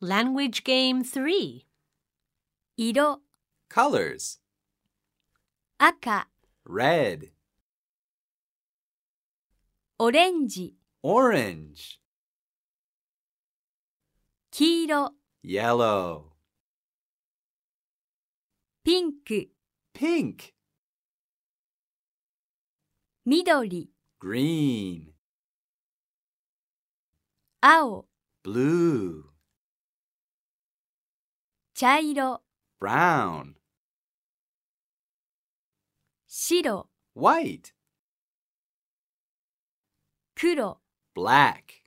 Language Game 3色、 Colors. 赤、 Red. オレンジ、 Orange. 黄色、 Yellow. ピンク、 Pink. 緑、 Green. 青、 Blue. 茶色、 Brown. 白、 White. 黒。 Black.